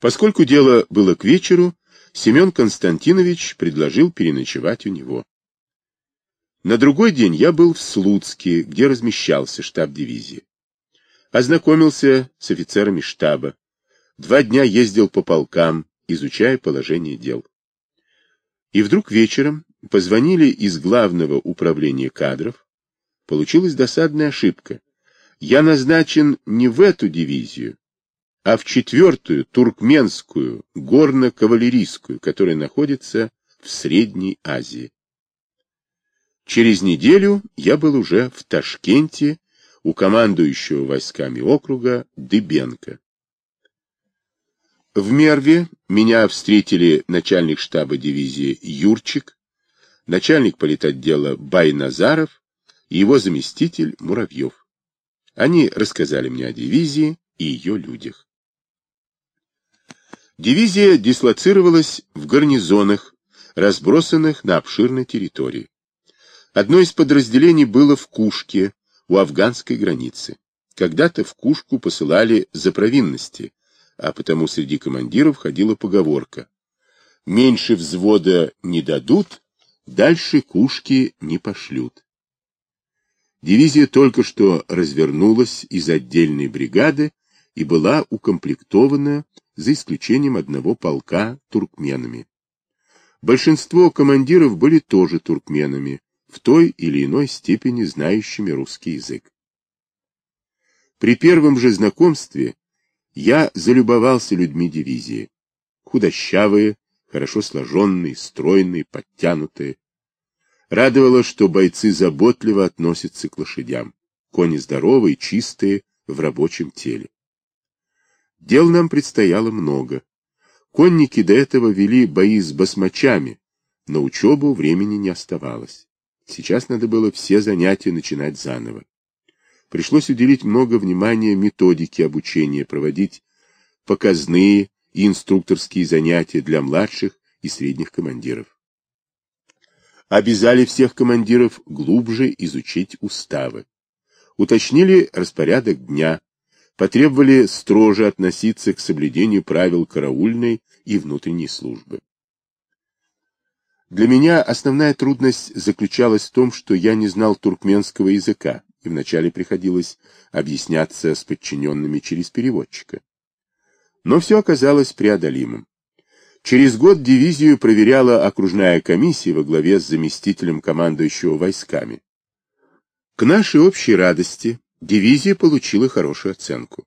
Поскольку дело было к вечеру, Семен Константинович предложил переночевать у него. На другой день я был в Слуцке, где размещался штаб дивизии. Ознакомился с офицерами штаба. Два дня ездил по полкам, изучая положение дел. И вдруг вечером позвонили из главного управления кадров. Получилась досадная ошибка. Я назначен не в эту дивизию, а в четвертую туркменскую горно-кавалерийскую, которая находится в Средней Азии. Через неделю я был уже в Ташкенте у командующего войсками округа Дыбенко. В Мерве меня встретили начальник штаба дивизии Юрчик, начальник политотдела Байназаров и его заместитель Муравьев. Они рассказали мне о дивизии и ее людях. Дивизия дислоцировалась в гарнизонах, разбросанных на обширной территории. Одно из подразделений было в Кушке, у афганской границы. Когда-то в Кушку посылали за провинности, а потому среди командиров ходила поговорка. Меньше взвода не дадут, дальше Кушки не пошлют. Дивизия только что развернулась из отдельной бригады и была укомплектована, за исключением одного полка, туркменами. Большинство командиров были тоже туркменами, в той или иной степени знающими русский язык. При первом же знакомстве я залюбовался людьми дивизии. Худощавые, хорошо сложенные, стройные, подтянутые. Радовало, что бойцы заботливо относятся к лошадям. Кони здоровые, чистые, в рабочем теле. Дел нам предстояло много. Конники до этого вели бои с басмачами, на учебу времени не оставалось. Сейчас надо было все занятия начинать заново. Пришлось уделить много внимания методике обучения, проводить показные и инструкторские занятия для младших и средних командиров. Обязали всех командиров глубже изучить уставы. Уточнили распорядок дня, потребовали строже относиться к соблюдению правил караульной и внутренней службы. Для меня основная трудность заключалась в том, что я не знал туркменского языка, и вначале приходилось объясняться с подчиненными через переводчика. Но все оказалось преодолимым. Через год дивизию проверяла окружная комиссия во главе с заместителем командующего войсками. К нашей общей радости дивизия получила хорошую оценку.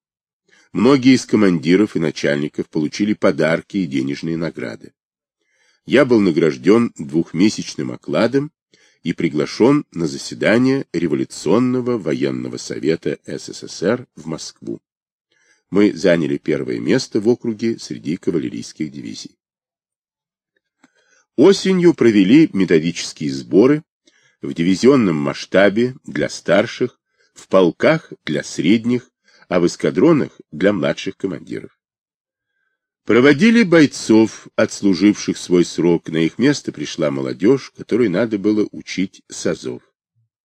Многие из командиров и начальников получили подарки и денежные награды я был награжден двухмесячным окладом и приглашен на заседание Революционного военного совета СССР в Москву. Мы заняли первое место в округе среди кавалерийских дивизий. Осенью провели методические сборы в дивизионном масштабе для старших, в полках для средних, а в эскадронах для младших командиров. Проводили бойцов, отслуживших свой срок, на их место пришла молодежь, которой надо было учить сазов.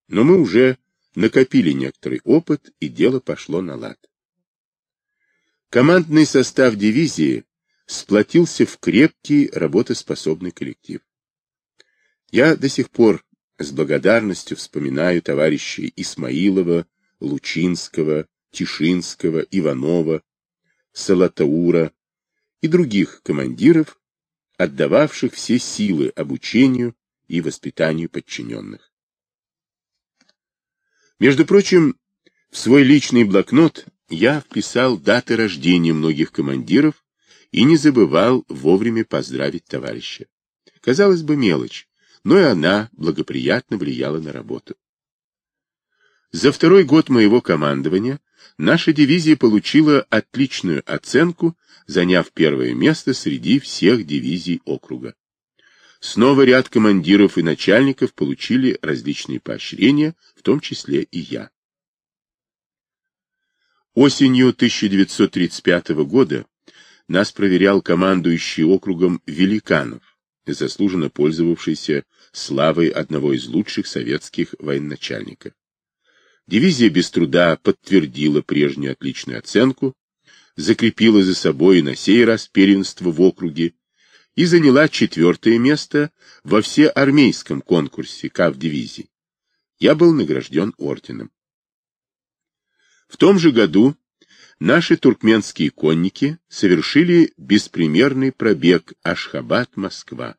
Но мы уже накопили некоторый опыт, и дело пошло на лад. Командный состав дивизии сплотился в крепкий работоспособный коллектив. Я до сих пор с благодарностью вспоминаю товарищей Исмаилова, Лучинского, Тишинского, Иванова, Салатаура, и других командиров, отдававших все силы обучению и воспитанию подчиненных. Между прочим, в свой личный блокнот я вписал даты рождения многих командиров и не забывал вовремя поздравить товарища. Казалось бы, мелочь, но и она благоприятно влияла на работу. За второй год моего командования наша дивизия получила отличную оценку, заняв первое место среди всех дивизий округа. Снова ряд командиров и начальников получили различные поощрения, в том числе и я. Осенью 1935 года нас проверял командующий округом Великанов, заслуженно пользовавшийся славой одного из лучших советских военачальников. Дивизия без труда подтвердила прежнюю отличную оценку. закрепила за собой на сей раз первенство в округе и заняла четвертое место во всеармейском конкурсе КАВ-дивизии. Я был награжден орденом. В том же году наши туркменские конники совершили беспримерный пробег Ашхабад-Москва.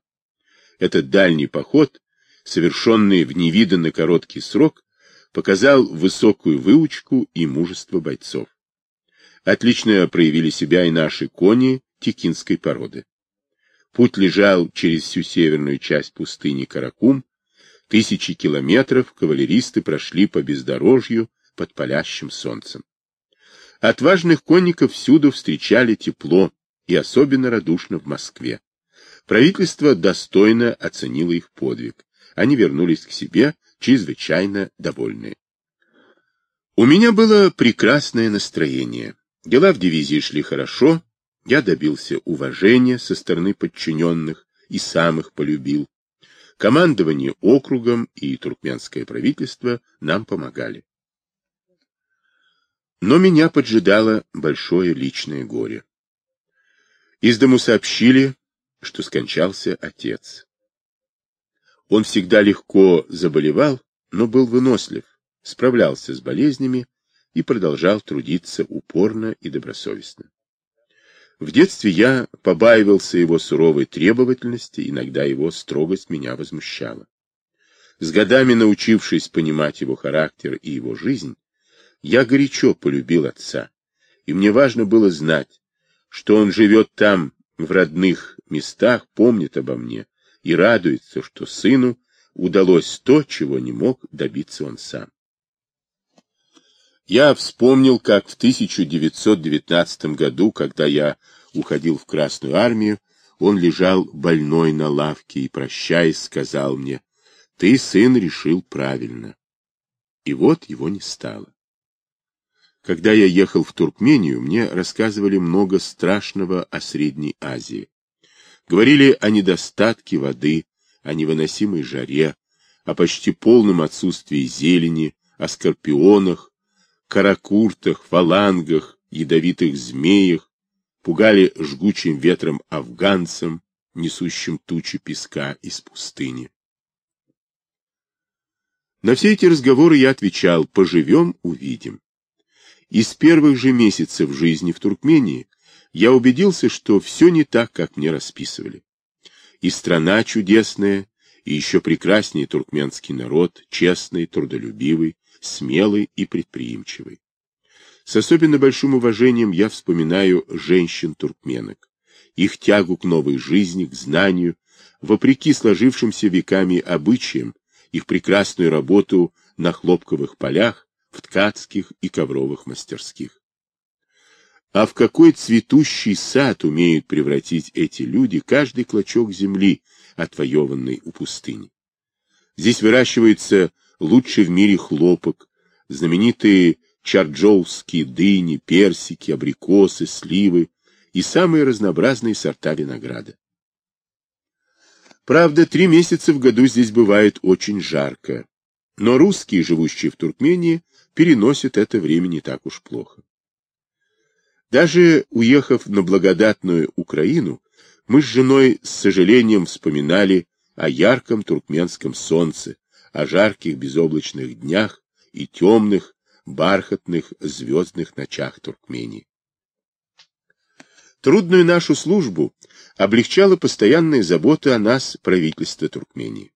Этот дальний поход, совершенный в невиданно короткий срок, показал высокую выучку и мужество бойцов. Отлично проявили себя и наши кони текинской породы. Путь лежал через всю северную часть пустыни Каракум. Тысячи километров кавалеристы прошли по бездорожью под палящим солнцем. Отважных конников всюду встречали тепло и особенно радушно в Москве. Правительство достойно оценило их подвиг. Они вернулись к себе чрезвычайно довольные. У меня было прекрасное настроение. Дела в дивизии шли хорошо, я добился уважения со стороны подчиненных и сам их полюбил. Командование округом и туркменское правительство нам помогали. Но меня поджидало большое личное горе. Из дому сообщили, что скончался отец. Он всегда легко заболевал, но был вынослив, справлялся с болезнями и продолжал трудиться упорно и добросовестно. В детстве я побаивался его суровой требовательности, иногда его строгость меня возмущала. С годами научившись понимать его характер и его жизнь, я горячо полюбил отца, и мне важно было знать, что он живет там, в родных местах, помнит обо мне и радуется, что сыну удалось то, чего не мог добиться он сам. Я вспомнил, как в 1919 году, когда я уходил в Красную армию, он лежал больной на лавке и, прощаясь, сказал мне, «Ты, сын, решил правильно». И вот его не стало. Когда я ехал в Туркмению, мне рассказывали много страшного о Средней Азии. Говорили о недостатке воды, о невыносимой жаре, о почти полном отсутствии зелени, о скорпионах, каракуртах, фалангах, ядовитых змеях, пугали жгучим ветром афганцам, несущим тучи песка из пустыни. На все эти разговоры я отвечал «поживем, увидим». Из первых же месяцев жизни в Туркмении я убедился, что все не так, как мне расписывали. И страна чудесная, и еще прекраснее туркменский народ, честный, трудолюбивый, смелый и предприимчивый. С особенно большим уважением я вспоминаю женщин-туркменок, их тягу к новой жизни, к знанию, вопреки сложившимся веками обычаям, их прекрасную работу на хлопковых полях, в ткацких и ковровых мастерских. А в какой цветущий сад умеют превратить эти люди каждый клочок земли, отвоеванный у пустыни. Здесь выращивается лучший в мире хлопок, знаменитые чарджоуские дыни, персики, абрикосы, сливы и самые разнообразные сорта винограда. Правда, три месяца в году здесь бывает очень жарко, но русские, живущие в Туркмении, переносит это время не так уж плохо. Даже уехав на благодатную Украину, мы с женой с сожалением вспоминали о ярком туркменском солнце, о жарких безоблачных днях и темных, бархатных звездных ночах Туркмении. Трудную нашу службу облегчала постоянная забота о нас правительство Туркмении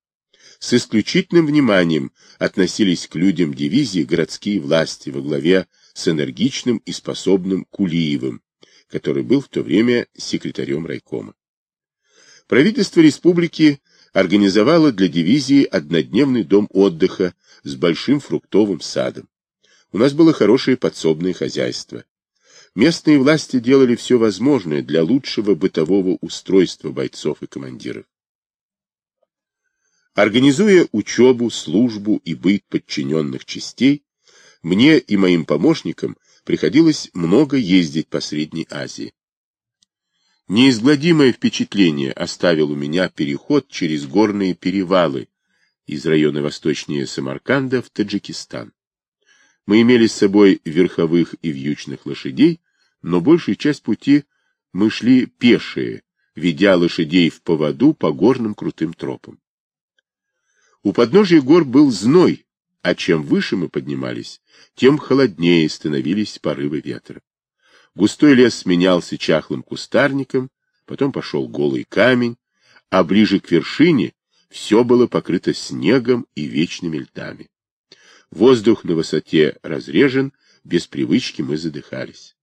с исключительным вниманием относились к людям дивизии городские власти во главе с энергичным и способным Кулиевым, который был в то время секретарем райкома. Правительство республики организовало для дивизии однодневный дом отдыха с большим фруктовым садом. У нас было хорошее подсобное хозяйство. Местные власти делали все возможное для лучшего бытового устройства бойцов и командиров. Организуя учебу, службу и быт подчиненных частей, мне и моим помощникам приходилось много ездить по Средней Азии. Неизгладимое впечатление оставил у меня переход через горные перевалы из района восточнее Самарканда в Таджикистан. Мы имели с собой верховых и вьючных лошадей, но большую часть пути мы шли пешие, ведя лошадей в поводу по горным крутым тропам. У подножия гор был зной, а чем выше мы поднимались, тем холоднее становились порывы ветра. Густой лес сменялся чахлым кустарником, потом пошел голый камень, а ближе к вершине все было покрыто снегом и вечными льдами. Воздух на высоте разрежен, без привычки мы задыхались.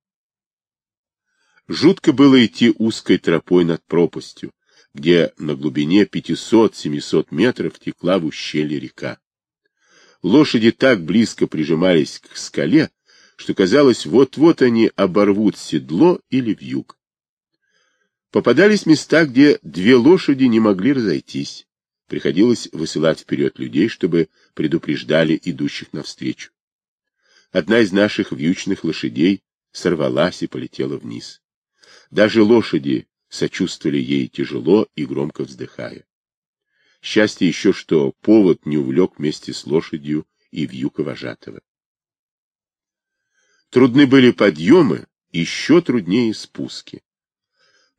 Жутко было идти узкой тропой над пропастью, где на глубине 500-700 метров текла в ущелье река. Лошади так близко прижимались к скале, что казалось, вот-вот они оборвут седло или вьюг. Попадались места, где две лошади не могли разойтись. Приходилось высылать вперед людей, чтобы предупреждали идущих навстречу. Одна из наших вьючных лошадей сорвалась и полетела вниз. Даже лошади сочувствовали ей тяжело и громко вздыхая. Счастье еще, что повод не увлек вместе с лошадью и вьюка вожатого. Трудны были подъемы, еще труднее спуски.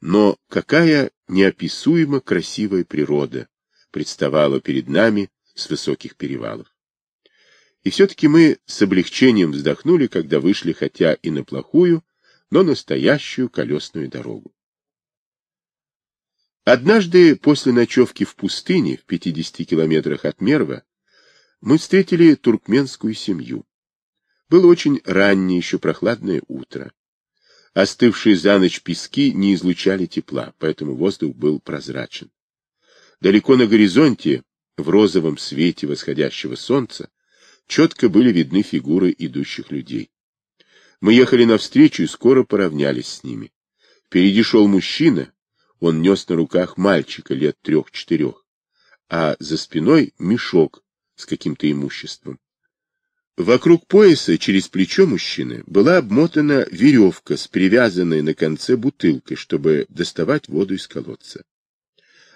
Но какая неописуемо красивая природа представала перед нами с высоких перевалов. И все-таки мы с облегчением вздохнули, когда вышли хотя и на плохую, но настоящую колесную дорогу. Однажды после ночевки в пустыне, в 50 километрах от Мерва, мы встретили туркменскую семью. Было очень раннее, еще прохладное утро. Остывшие за ночь пески не излучали тепла, поэтому воздух был прозрачен. Далеко на горизонте, в розовом свете восходящего солнца, четко были видны фигуры идущих людей. Мы ехали навстречу и скоро поравнялись с ними. Впереди шел мужчина, он нес на руках мальчика лет трех-четырех, а за спиной мешок с каким-то имуществом. Вокруг пояса, через плечо мужчины, была обмотана веревка с привязанной на конце бутылкой, чтобы доставать воду из колодца.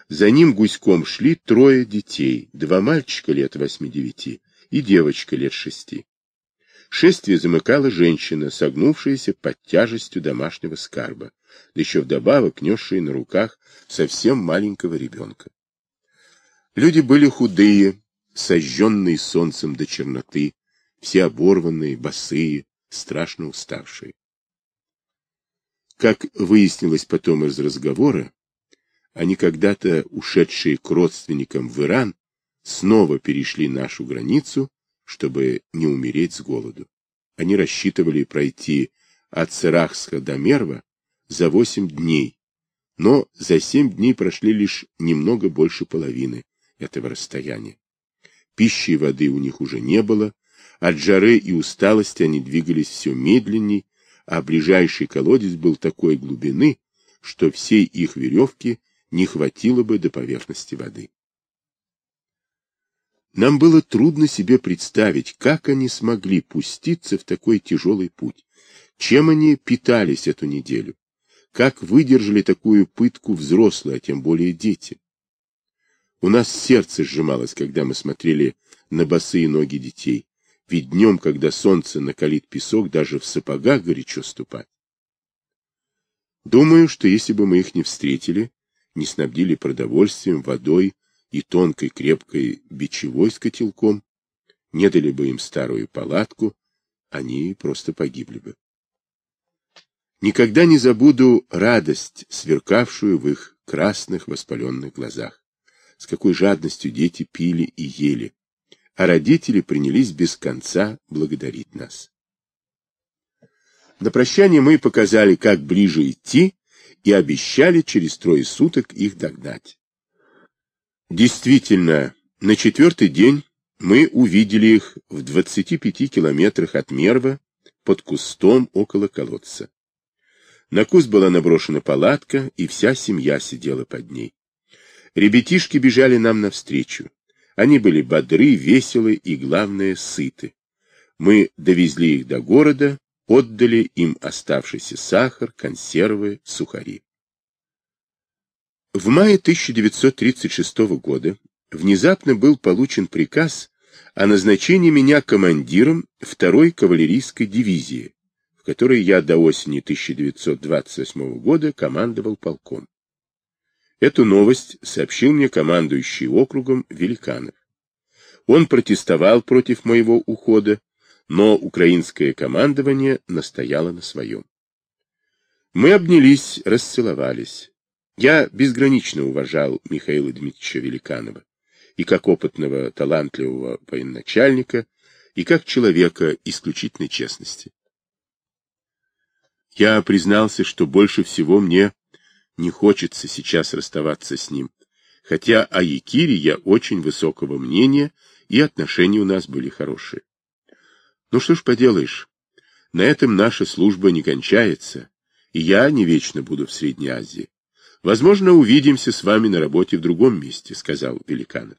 За ним гуськом шли трое детей, два мальчика лет восьми-девяти и девочка лет шести. Шествие замыкала женщина, согнувшаяся под тяжестью домашнего скарба, да еще вдобавок несшая на руках совсем маленького ребенка. Люди были худые, сожженные солнцем до черноты, все оборванные, босые, страшно уставшие. Как выяснилось потом из разговора, они когда-то, ушедшие к родственникам в Иран, снова перешли нашу границу, чтобы не умереть с голоду. Они рассчитывали пройти от Сырахска до Мерва за восемь дней, но за семь дней прошли лишь немного больше половины этого расстояния. Пищи и воды у них уже не было, от жары и усталости они двигались все медленней, а ближайший колодец был такой глубины, что всей их веревки не хватило бы до поверхности воды. Нам было трудно себе представить, как они смогли пуститься в такой тяжелый путь, чем они питались эту неделю, как выдержали такую пытку взрослые, а тем более дети. У нас сердце сжималось, когда мы смотрели на босые ноги детей, ведь днем, когда солнце накалит песок, даже в сапогах горячо ступать. Думаю, что если бы мы их не встретили, не снабдили продовольствием, водой и тонкой крепкой бичевой с котелком, не дали бы им старую палатку, они просто погибли бы. Никогда не забуду радость, сверкавшую в их красных воспаленных глазах. С какой жадностью дети пили и ели, а родители принялись без конца благодарить нас. На прощание мы показали, как ближе идти, и обещали через трое суток их догнать. Действительно, на четвертый день мы увидели их в 25 километрах от Мерва под кустом около колодца. На куст была наброшена палатка, и вся семья сидела под ней. Ребятишки бежали нам навстречу. Они были бодры, веселы и, главное, сыты. Мы довезли их до города, отдали им оставшийся сахар, консервы, сухари. В мае 1936 года внезапно был получен приказ о назначении меня командиром второй кавалерийской дивизии, в которой я до осени 1928 года командовал полком. Эту новость сообщил мне командующий округом Великанов. Он протестовал против моего ухода, но украинское командование настояло на своем. Мы обнялись, расцеловались. Я безгранично уважал Михаила Дмитриевича Великанова и как опытного, талантливого военачальника, и как человека исключительной честности. Я признался, что больше всего мне не хочется сейчас расставаться с ним, хотя о Якире я очень высокого мнения, и отношения у нас были хорошие. Ну что ж поделаешь, на этом наша служба не кончается, и я не вечно буду в Средней Азии. Возможно, увидимся с вами на работе в другом месте, сказал Великанов.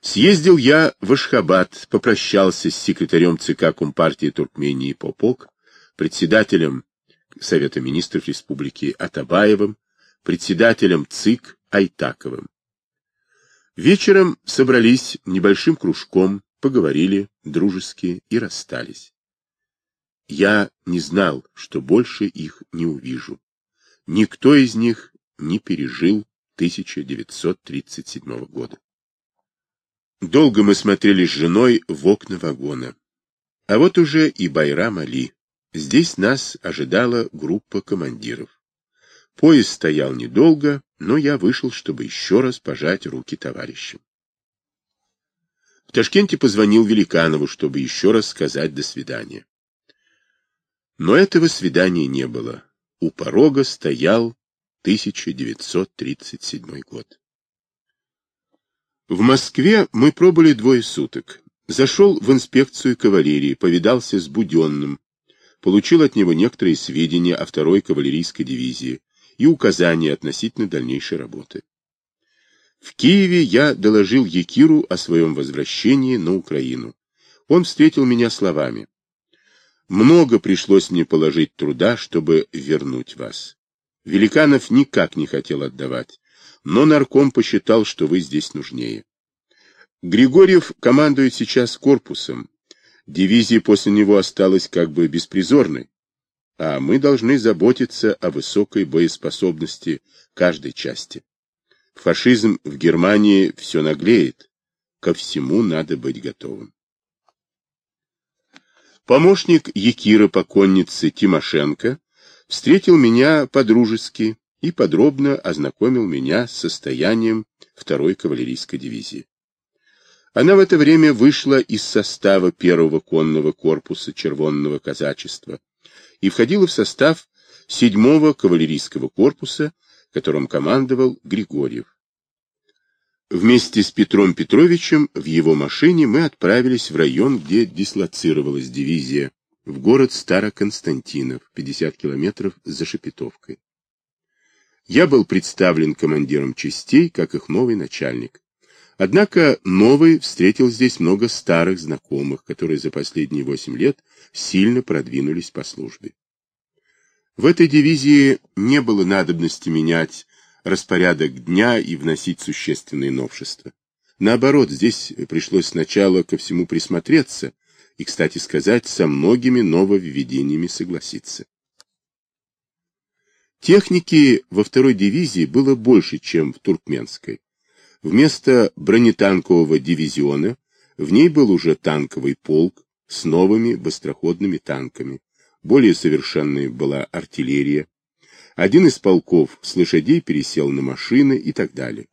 Съездил я в Ашхабад, попрощался с секретарем ЦК Компартии Туркмении Попок, председателем Совета министров Республики Атабаевым, председателем ЦИК Айтаковым. Вечером собрались небольшим кружком, поговорили дружески и расстались. Я не знал, что больше их не увижу. Никто из них не пережил 1937 года. Долго мы смотрели с женой в окна вагона. А вот уже и Байрам Али. Здесь нас ожидала группа командиров. Поезд стоял недолго, но я вышел, чтобы еще раз пожать руки товарищам. В Ташкенте позвонил Великанову, чтобы еще раз сказать «до свидания». Но этого свидания не было. У порога стоял 1937 год. В Москве мы пробыли двое суток. Зашел в инспекцию кавалерии, повидался с Буденным, получил от него некоторые сведения о второй кавалерийской дивизии и указания относительно дальнейшей работы. В Киеве я доложил Якиру о своем возвращении на Украину. Он встретил меня словами. «Много пришлось мне положить труда, чтобы вернуть вас. Великанов никак не хотел отдавать но нарком посчитал, что вы здесь нужнее. Григорьев командует сейчас корпусом. Дивизия после него осталась как бы беспризорной, а мы должны заботиться о высокой боеспособности каждой части. Фашизм в Германии все наглеет, ко всему надо быть готовым. Помощник Якира по коннице Тимошенко встретил меня по-дружески, и подробно ознакомил меня с состоянием второй кавалерийской дивизии. Она в это время вышла из состава первого конного корпуса червонного казачества и входила в состав седьмого кавалерийского корпуса, которым командовал Григорьев. Вместе с Петром Петровичем в его машине мы отправились в район, где дислоцировалась дивизия, в город Староконстантинов, 50 километров за Шепетовкой. Я был представлен командиром частей, как их новый начальник. Однако новый встретил здесь много старых знакомых, которые за последние восемь лет сильно продвинулись по службе. В этой дивизии не было надобности менять распорядок дня и вносить существенные новшества. Наоборот, здесь пришлось сначала ко всему присмотреться и, кстати сказать, со многими нововведениями согласиться. Техники во второй дивизии было больше, чем в Туркменской. Вместо бронетанкового дивизиона в ней был уже танковый полк с новыми быстроходными танками. Более совершенной была артиллерия. Один из полков с лошадей пересел на машины и так далее.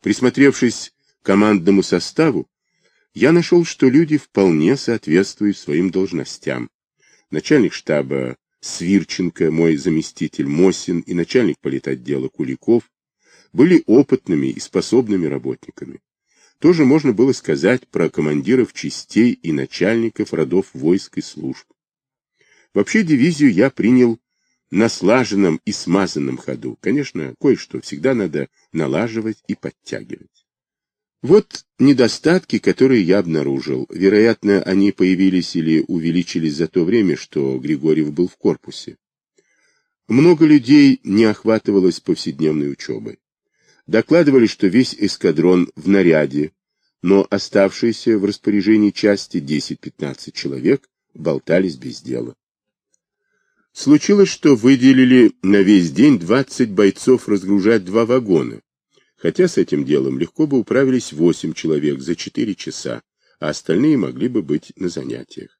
Присмотревшись к командному составу, я нашел, что люди вполне соответствуют своим должностям. Начальник штаба Свирченко, мой заместитель Мосин и начальник политотдела Куликов были опытными и способными работниками. Тоже можно было сказать про командиров частей и начальников родов войск и служб. Вообще дивизию я принял на слаженном и смазанном ходу. Конечно, кое-что всегда надо налаживать и подтягивать. Вот недостатки, которые я обнаружил. Вероятно, они появились или увеличились за то время, что Григорьев был в корпусе. Много людей не охватывалось повседневной учебой. Докладывали, что весь эскадрон в наряде, но оставшиеся в распоряжении части 10-15 человек болтались без дела. Случилось, что выделили на весь день 20 бойцов разгружать два вагона, хотя с этим делом легко бы управились 8 человек за 4 часа, а остальные могли бы быть на занятиях.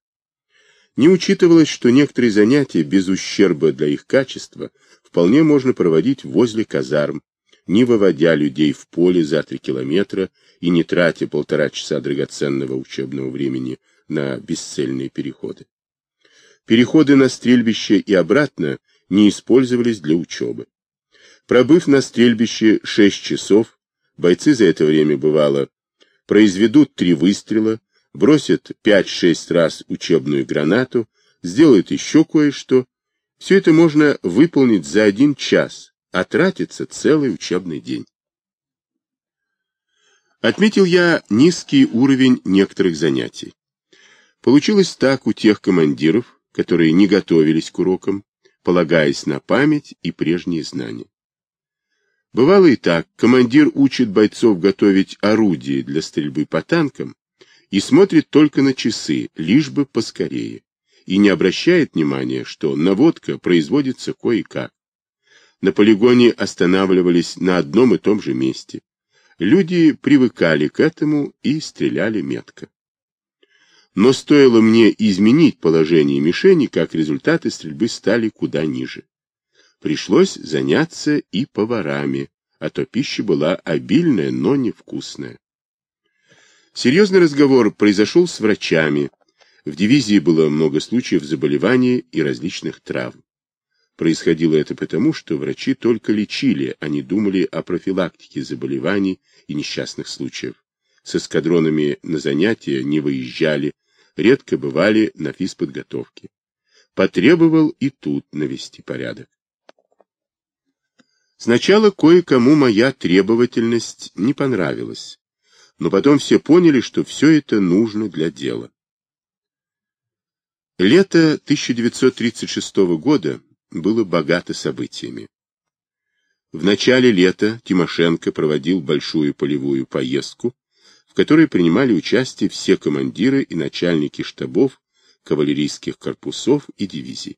Не учитывалось, что некоторые занятия без ущерба для их качества вполне можно проводить возле казарм, не выводя людей в поле за три километра и не тратя полтора часа драгоценного учебного времени на бесцельные переходы. Переходы на стрельбище и обратно не использовались для учебы. Пробыв на стрельбище 6 часов, бойцы за это время, бывало, произведут три выстрела, бросят 5-6 раз учебную гранату, сделают еще кое-что. Все это можно выполнить за один час, а тратится целый учебный день. Отметил я низкий уровень некоторых занятий. Получилось так у тех командиров, которые не готовились к урокам, полагаясь на память и прежние знания. Бывало и так, командир учит бойцов готовить орудия для стрельбы по танкам и смотрит только на часы, лишь бы поскорее, и не обращает внимания, что наводка производится кое-как. На полигоне останавливались на одном и том же месте. Люди привыкали к этому и стреляли метко. Но стоило мне изменить положение мишени, как результаты стрельбы стали куда ниже. Пришлось заняться и поварами, а то пища была обильная, но невкусная. Серьезный разговор произошел с врачами. В дивизии было много случаев заболеваний и различных травм. Происходило это потому, что врачи только лечили, а не думали о профилактике заболеваний и несчастных случаев. С эскадронами на занятия не выезжали, редко бывали на физподготовке. Потребовал и тут навести порядок. Сначала кое-кому моя требовательность не понравилась, но потом все поняли, что все это нужно для дела. Лето 1936 года было богато событиями. В начале лета Тимошенко проводил большую полевую поездку в которой принимали участие все командиры и начальники штабов кавалерийских корпусов и дивизий.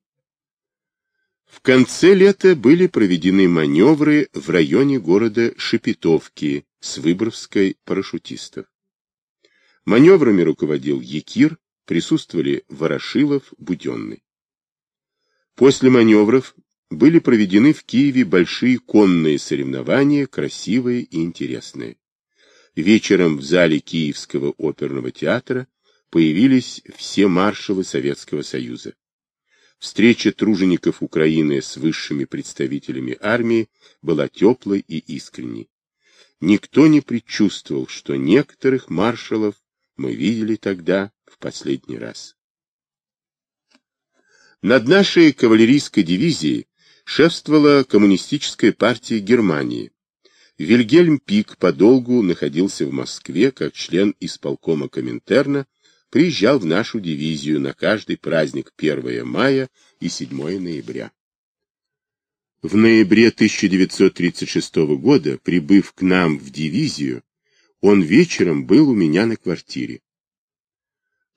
В конце лета были проведены маневры в районе города Шепетовки с Выборгской парашютистов. Маневрами руководил Якир, присутствовали Ворошилов, Буденный. После маневров были проведены в Киеве большие конные соревнования, красивые и интересные вечером в зале Киевского оперного театра появились все маршалы Советского Союза. Встреча тружеников Украины с высшими представителями армии была теплой и искренней. Никто не предчувствовал, что некоторых маршалов мы видели тогда в последний раз. Над нашей кавалерийской дивизией шефствовала коммунистическая партия Германии, Вильгельм Пик подолгу находился в Москве как член исполкома Коминтерна, приезжал в нашу дивизию на каждый праздник 1 мая и 7 ноября. В ноябре 1936 года, прибыв к нам в дивизию, он вечером был у меня на квартире.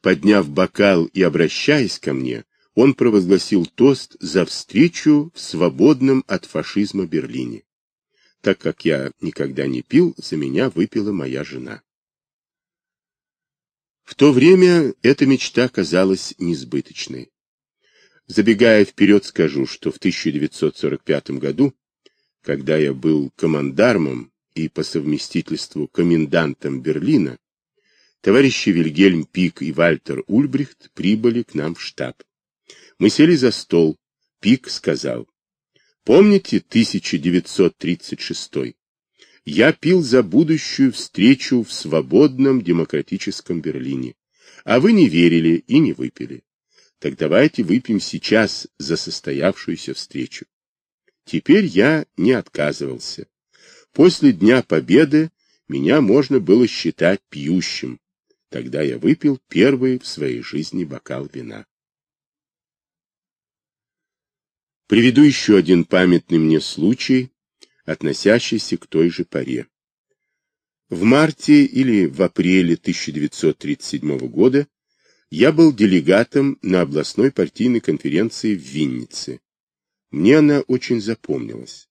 Подняв бокал и обращаясь ко мне, он провозгласил тост за встречу в свободном от фашизма Берлине. Так как я никогда не пил, за меня выпила моя жена. В то время эта мечта казалась несбыточной. Забегая вперед, скажу, что в 1945 году, когда я был командармом и по совместительству комендантом Берлина, товарищи Вильгельм Пик и Вальтер Ульбрихт прибыли к нам в штаб. Мы сели за стол. Пик сказал, Помните 1936? Я пил за будущую встречу в свободном демократическом Берлине, а вы не верили и не выпили. Так давайте выпьем сейчас за состоявшуюся встречу. Теперь я не отказывался. После Дня Победы меня можно было считать пьющим. Тогда я выпил первый в своей жизни бокал вина. Приведу еще один памятный мне случай, относящийся к той же поре. В марте или в апреле 1937 года Я был делегатом на областной партийной конференции в Виннице. Мне она очень запомнилась.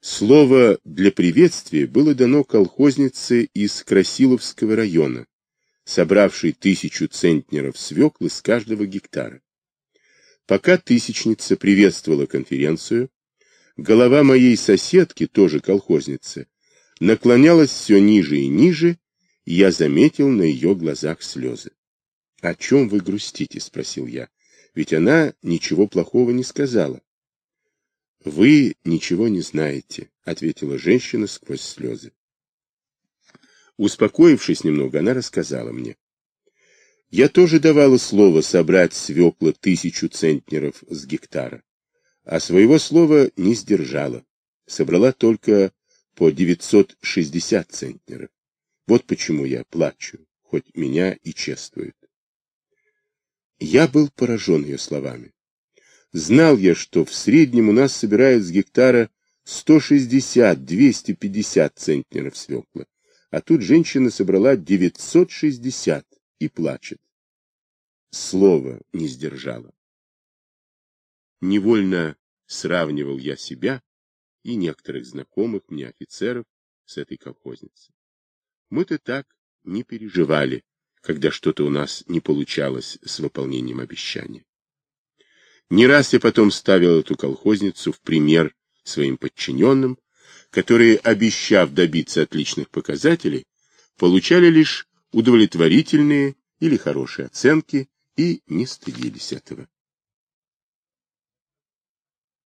Слово для приветствия было дано колхознице из Красиловского района, собравшей тысячу центнеров свеклы с каждого гектара. Пока тысячница приветствовала конференцию, голова моей соседки, тоже колхозницы, наклонялась все ниже и ниже, и я заметил на ее глазах слезы. — О чем вы грустите? — спросил я. — Ведь она ничего плохого не сказала. — Вы ничего не знаете, — ответила женщина сквозь слезы. Успокоившись немного, она рассказала мне. Я тоже давала слово собрать свекла тысячу центнеров с гектара, а своего слова не сдержала. Собрала только по 960 центнеров. Вот почему я плачу, хоть меня и чествуют. Я был поражен ее словами. Знал я, что в среднем у нас собирают с гектара 160-250 центнеров свекла, а тут женщина собрала 960 и плачет. Слово не сдержала. Невольно сравнивал я себя и некоторых знакомых мне офицеров с этой колхозницей. Мы-то так не переживали, когда что-то у нас не получалось с выполнением обещания. Не раз я потом ставил эту колхозницу в пример своим подчиненным, которые, обещав добиться отличных показателей, получали лишь удовлетворительные или хорошие оценки и не стыдились этого.